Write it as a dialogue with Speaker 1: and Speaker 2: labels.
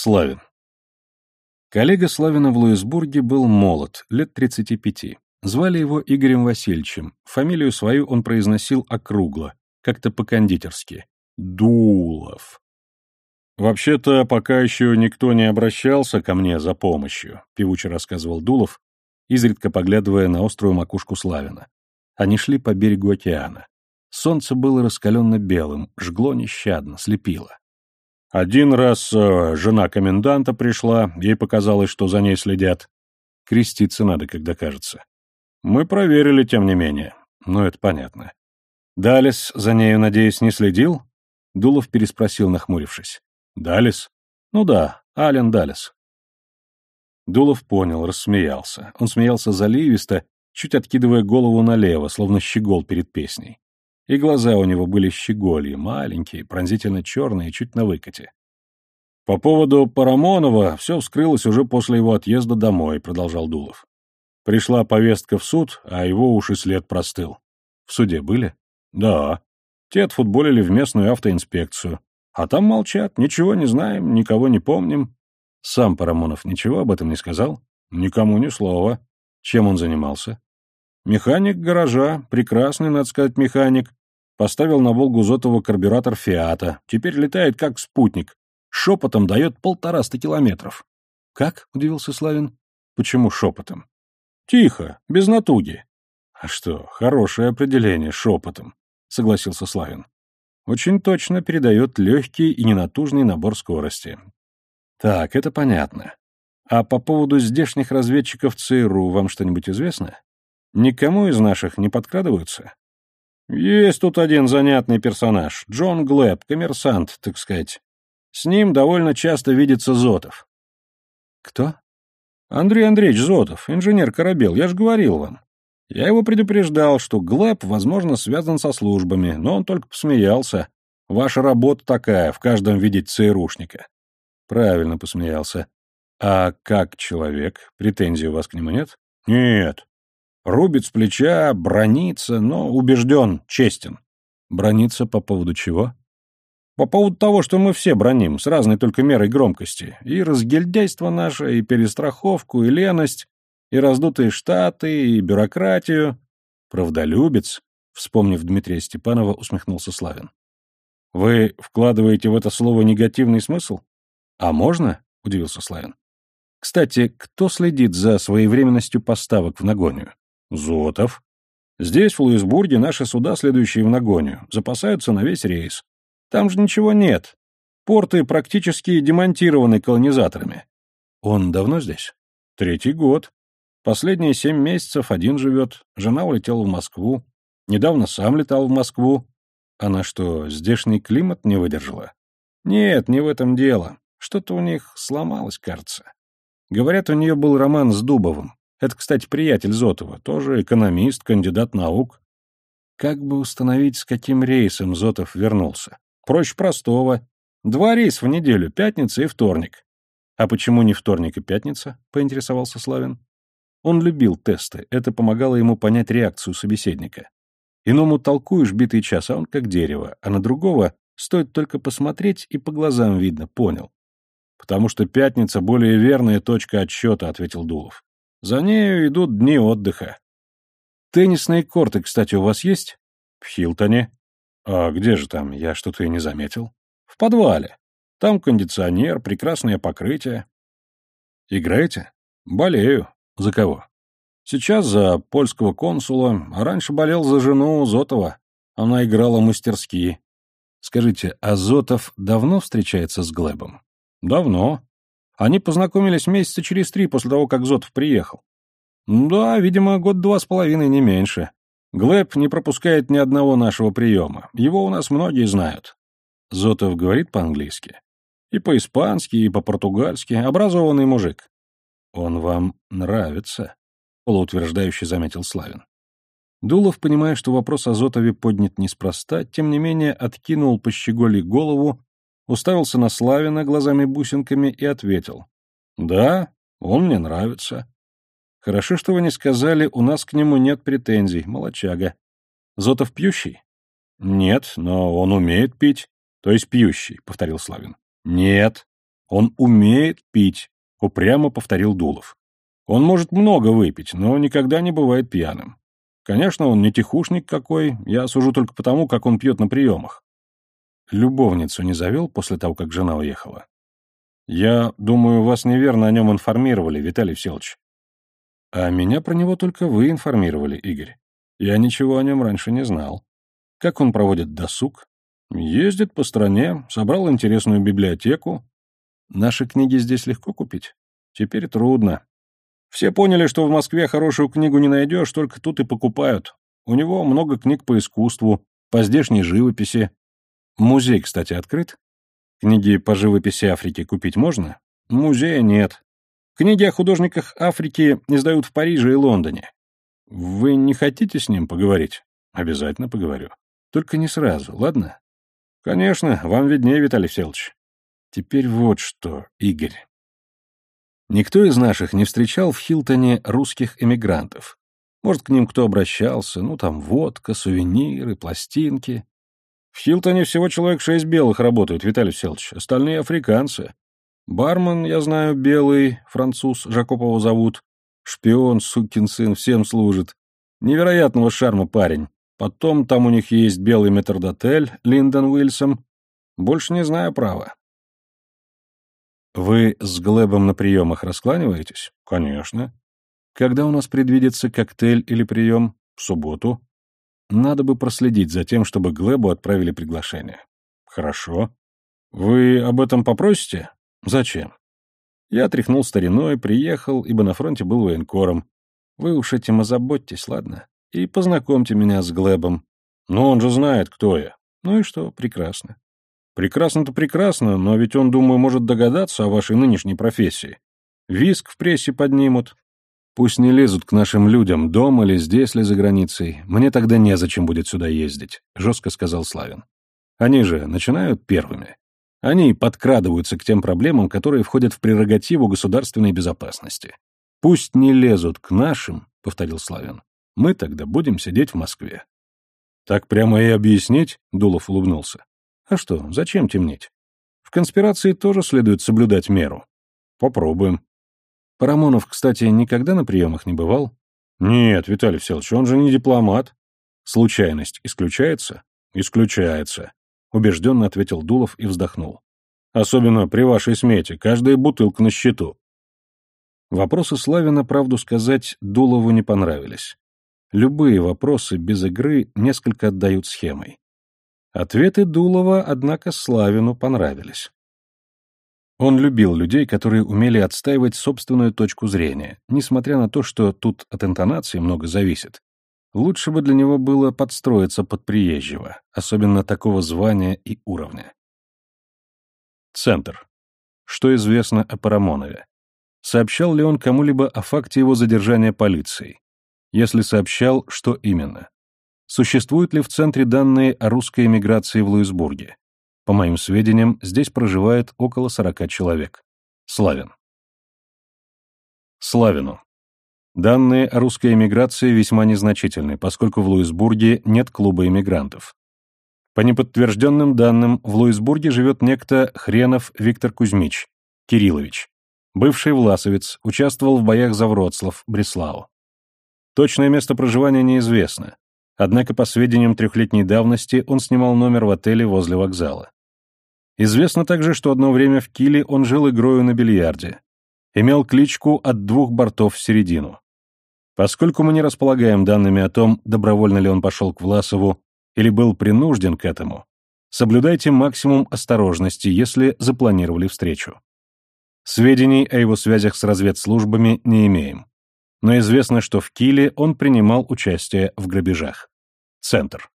Speaker 1: Славин. Коллега Славина в Луисбурге был молод, лет 35. Звали его Игорем Васильевичем. Фамилию свою он произносил округло, как-то по-кондитерски. Дулов. «Вообще-то, пока еще никто не обращался ко мне за помощью», — певуче рассказывал Дулов, изредка поглядывая на острую макушку Славина. Они шли по берегу океана. Солнце было раскаленно белым, жгло нещадно, слепило. Один раз э, жена коменданта пришла, ей показалось, что за ней следят. Креститься надо, когда кажется. Мы проверили, тем не менее. Но это понятно. Далис за нею, надеюсь, не следил? Дулов переспросил, нахмурившись. Далис? Ну да, Ален Далис. Дулов понял, рассмеялся. Он смеялся заливисто, чуть откидывая голову налево, словно щегол перед песней. И глаза у него были щегольи, маленькие, пронзительно черные, чуть на выкате. «По поводу Парамонова все вскрылось уже после его отъезда домой», — продолжал Дулов. «Пришла повестка в суд, а его уж и след простыл». «В суде были?» «Да. Те отфутболили в местную автоинспекцию. А там молчат, ничего не знаем, никого не помним». «Сам Парамонов ничего об этом не сказал?» «Никому ни слова. Чем он занимался?» «Механик гаража, прекрасный, надо сказать, механик. Поставил на Волгу Зотова карбюратор «Фиата». Теперь летает как спутник. Шепотом дает полтораста километров. «Как?» — удивился Славин. «Почему шепотом?» «Тихо, без натуги». «А что, хорошее определение шепотом», — согласился Славин. «Очень точно передает легкий и ненатужный набор скорости». «Так, это понятно. А по поводу здешних разведчиков ЦРУ вам что-нибудь известно? Никому из наших не подкрадываются?» Есть тут один занятный персонаж, Джон Глэб, коммерсант, так сказать. С ним довольно часто видится Зотов. Кто? Андрей Андреевич Зотов, инженер-корабел, я же говорил вам. Я его предупреждал, что Глэб, возможно, связан со службами, но он только посмеялся. Ваша работа такая, в каждом видеть ЦРУшника. Правильно посмеялся. А как человек? Претензий у вас к нему нет? Нет. Рубит с плеча, бронится, но убежден, честен. Бронится по поводу чего? По поводу того, что мы все броним, с разной только мерой громкости. И разгильдяйство наше, и перестраховку, и леность, и раздутые штаты, и бюрократию. Правдолюбец, вспомнив Дмитрия Степанова, усмехнулся Славин. Вы вкладываете в это слово негативный смысл? А можно? Удивился Славин. Кстати, кто следит за своевременностью поставок в Нагонию? Зотов. Здесь, в Луисбурге, наши суда, следующие в Нагонию, запасаются на весь рейс. Там же ничего нет. Порты практически демонтированы колонизаторами. Он давно здесь? Третий год. Последние семь месяцев один живет. Жена улетела в Москву. Недавно сам летал в Москву. Она что, здешний климат не выдержала? Нет, не в этом дело. Что-то у них сломалось, кажется. Говорят, у нее был роман с Дубовым. Это, кстати, приятель Зотова, тоже экономист, кандидат наук. Как бы установить, с каким рейсом Зотов вернулся? Проще простого. Два рейса в неделю, пятница и вторник. А почему не вторник и пятница? Поинтересовался Славин. Он любил тесты, это помогало ему понять реакцию собеседника. Иному толкуешь битый час, а он как дерево, а на другого стоит только посмотреть и по глазам видно, понял. Потому что пятница более верная точка отсчета, ответил Дулов. За нею идут дни отдыха. Теннисные корты, кстати, у вас есть? В Хилтоне. А где же там? Я что-то и не заметил. В подвале. Там кондиционер, прекрасное покрытие. Играете? Болею. За кого? Сейчас за польского консула, а раньше болел за жену Зотова. Она играла мастерски. Скажите, а Зотов давно встречается с Глебом? Давно. Они познакомились месяца через три после того, как Зотов приехал. Да, видимо, год-два с половиной, не меньше. Глеб не пропускает ни одного нашего приема. Его у нас многие знают. Зотов говорит по-английски. И по-испански, и по-португальски. Образованный мужик. Он вам нравится, полуутверждающе заметил Славин. Дулов, понимая, что вопрос о Зотове поднят неспроста, тем не менее откинул по щеголи голову уставился на Славина глазами-бусинками и ответил. «Да, он мне нравится». «Хорошо, что вы не сказали, у нас к нему нет претензий, молочага. Зотов пьющий?» «Нет, но он умеет пить, то есть пьющий», — повторил Славин. «Нет, Он умеет пить, упрямо повторил Дулов. Он может много выпить, но никогда не бывает пьяным. Конечно, он не тихушник какой, я сужу только потому, как он пьет на приемах. Любовницу не завел после того, как жена уехала? Я думаю, вас неверно о нем информировали, Виталий Всеволодович. А меня про него только вы информировали, Игорь. Я ничего о нем раньше не знал. Как он проводит досуг? Ездит по стране, собрал интересную библиотеку. Наши книги здесь легко купить? Теперь трудно. Все поняли, что в Москве хорошую книгу не найдешь, только тут и покупают. У него много книг по искусству, по здешней живописи. Музей, кстати, открыт. Книги по живописи Африки купить можно? Музея нет. Книги о художниках Африки издают в Париже и Лондоне. Вы не хотите с ним поговорить? Обязательно поговорю. Только не сразу, ладно? Конечно, вам виднее, Виталий Всеволодович. Теперь вот что, Игорь. Никто из наших не встречал в Хилтоне русских эмигрантов. Может, к ним кто обращался, ну там водка, сувениры, пластинки. В Хилтоне всего человек шесть белых работают, Виталий Селович, остальные африканцы. Бармен, я знаю, белый, француз, Жакопова зовут. Шпион, сукин сын, всем служит. Невероятного шарма парень. Потом там у них есть белый метрдотель, Линдон Уильсом. Больше не знаю права. Вы с Глебом на приемах раскланиваетесь? Конечно. Когда у нас предвидится коктейль или прием? В субботу. Надо бы проследить за тем, чтобы Глебу отправили приглашение. Хорошо. Вы об этом попросите? Зачем? Я тряхнул стариной, приехал, ибо на фронте был военкором. Вы уж этим озаботьтесь, ладно? И познакомьте меня с Глебом. Но он же знает, кто я. Ну и что, прекрасно. Прекрасно-то прекрасно, но ведь он, думаю, может догадаться о вашей нынешней профессии. Виск в прессе поднимут. Пусть не лезут к нашим людям, дома ли, здесь ли, за границей. Мне тогда незачем будет сюда ездить, — жестко сказал Славин. Они же начинают первыми. Они подкрадываются к тем проблемам, которые входят в прерогативу государственной безопасности. Пусть не лезут к нашим, — повторил Славин. Мы тогда будем сидеть в Москве. Так прямо и объяснить, — Дулов улыбнулся. А что, зачем темнеть? В конспирации тоже следует соблюдать меру. Попробуем. Парамонов, кстати, никогда на приемах не бывал? Нет, Виталий Всеволодович, он же не дипломат. Случайность исключается? Исключается, убежденно ответил Дулов и вздохнул. Особенно при вашей смете, каждая бутылка на счету. Вопросы Славина, правду сказать, Дулову не понравились. Любые вопросы без игры несколько отдают схемой. Ответы Дулова, однако, Славину понравились. Он любил людей, которые умели отстаивать собственную точку зрения, несмотря на то, что тут от интонации много зависит. Лучше бы для него было подстроиться под приезжего, особенно такого звания и уровня. Центр. Что известно о Парамонове? Сообщал ли он кому-либо о факте его задержания полицией? Если сообщал, что именно? Существуют ли в центре данные о русской эмиграции в Луисбурге? По моим сведениям, здесь проживает около 40 человек. Славин. Славину. Данные о русской эмиграции весьма незначительны, поскольку в Луисбурге нет клуба эмигрантов. По неподтвержденным данным, в Луисбурге живет некто Хренов Виктор Кузьмич, Кириллович, бывший власовец, участвовал в боях за Вроцлав, Бреслау. Точное место проживания неизвестно, Однако, по сведениям трехлетней давности, он снимал номер в отеле возле вокзала. Известно также, что одно время в Киле он жил игрою на бильярде. Имел кличку «от двух бортов в середину». Поскольку мы не располагаем данными о том, добровольно ли он пошел к Власову или был принужден к этому, соблюдайте максимум осторожности, если запланировали встречу. Сведений о его связях с разведслужбами не имеем но известно, что в Киле он принимал участие в грабежах. Центр.